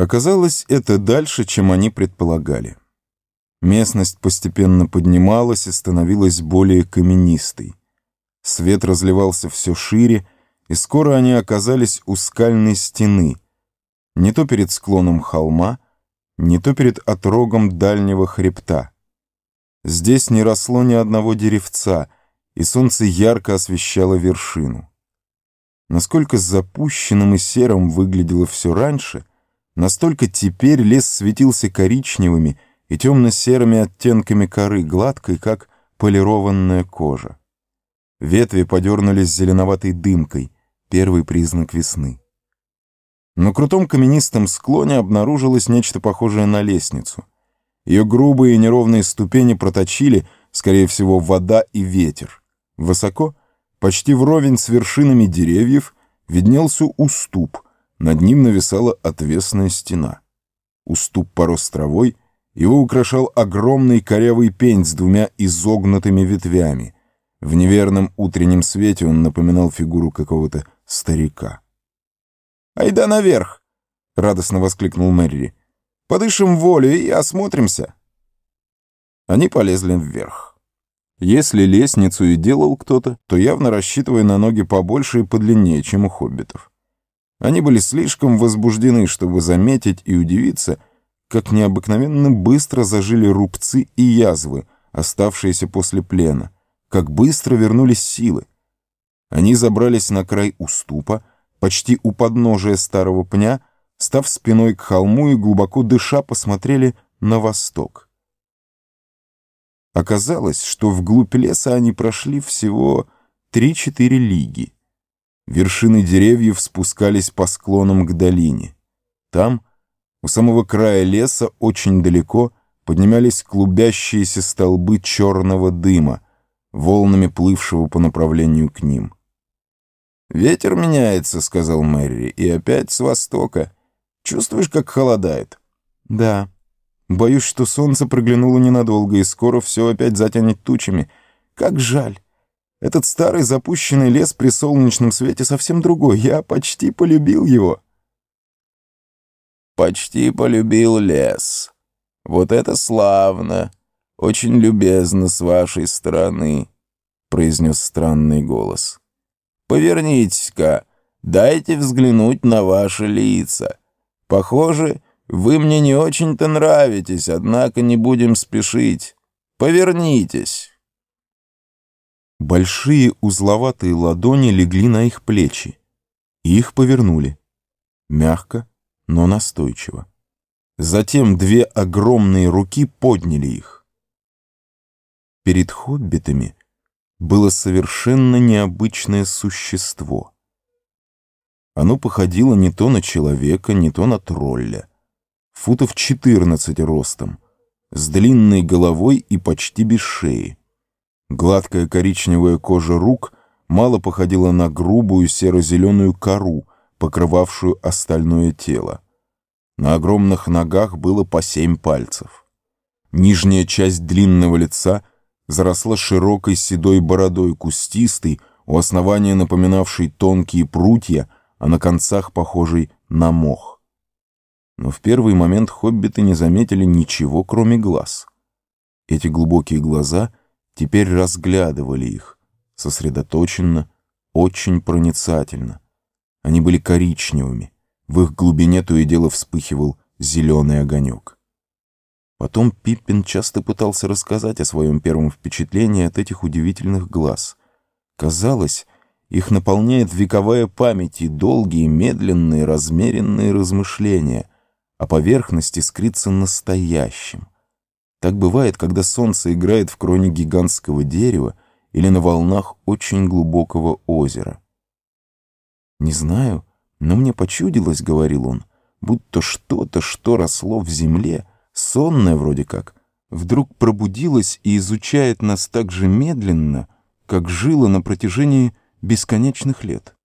Оказалось, это дальше, чем они предполагали. Местность постепенно поднималась и становилась более каменистой. Свет разливался все шире, и скоро они оказались у скальной стены, не то перед склоном холма, не то перед отрогом дальнего хребта. Здесь не росло ни одного деревца, и солнце ярко освещало вершину. Насколько запущенным и серым выглядело все раньше, настолько теперь лес светился коричневыми и темно-серыми оттенками коры, гладкой, как полированная кожа. Ветви подернулись зеленоватой дымкой, первый признак весны. На крутом каменистом склоне обнаружилось нечто похожее на лестницу. Ее грубые и неровные ступени проточили, скорее всего, вода и ветер. Высоко, почти вровень с вершинами деревьев, виднелся уступ, над ним нависала отвесная стена. Уступ порос травой, его украшал огромный корявый пень с двумя изогнутыми ветвями — в неверном утреннем свете он напоминал фигуру какого-то старика. «Айда наверх!» — радостно воскликнул Мэри. «Подышим волю и осмотримся!» Они полезли вверх. Если лестницу и делал кто-то, то явно рассчитывая на ноги побольше и подлиннее, чем у хоббитов. Они были слишком возбуждены, чтобы заметить и удивиться, как необыкновенно быстро зажили рубцы и язвы, оставшиеся после плена — как быстро вернулись силы. Они забрались на край уступа, почти у подножия старого пня, став спиной к холму и глубоко дыша посмотрели на восток. Оказалось, что вглубь леса они прошли всего 3-4 лиги. Вершины деревьев спускались по склонам к долине. Там, у самого края леса, очень далеко, поднимались клубящиеся столбы черного дыма — волнами плывшего по направлению к ним. «Ветер меняется», — сказал Мэри, — «и опять с востока. Чувствуешь, как холодает?» «Да. Боюсь, что солнце проглянуло ненадолго, и скоро все опять затянет тучами. Как жаль. Этот старый запущенный лес при солнечном свете совсем другой. Я почти полюбил его». «Почти полюбил лес. Вот это славно!» «Очень любезно с вашей стороны», — произнес странный голос. «Повернитесь-ка, дайте взглянуть на ваши лица. Похоже, вы мне не очень-то нравитесь, однако не будем спешить. Повернитесь». Большие узловатые ладони легли на их плечи. И их повернули. Мягко, но настойчиво. Затем две огромные руки подняли их перед хоббитами было совершенно необычное существо. Оно походило не то на человека, не то на тролля. Футов 14 ростом, с длинной головой и почти без шеи. Гладкая коричневая кожа рук мало походила на грубую серо-зеленую кору, покрывавшую остальное тело. На огромных ногах было по семь пальцев. Нижняя часть длинного лица заросла широкой седой бородой, кустистой, у основания напоминавшей тонкие прутья, а на концах похожей на мох. Но в первый момент хоббиты не заметили ничего, кроме глаз. Эти глубокие глаза теперь разглядывали их, сосредоточенно, очень проницательно. Они были коричневыми, в их глубине то и дело вспыхивал зеленый огонек. Потом Пиппин часто пытался рассказать о своем первом впечатлении от этих удивительных глаз. Казалось, их наполняет вековая память и долгие, медленные, размеренные размышления, а поверхности скрыться настоящим. Так бывает, когда солнце играет в кроне гигантского дерева или на волнах очень глубокого озера. «Не знаю, но мне почудилось, — говорил он, — будто что-то, что росло в земле — сонная вроде как, вдруг пробудилась и изучает нас так же медленно, как жила на протяжении бесконечных лет.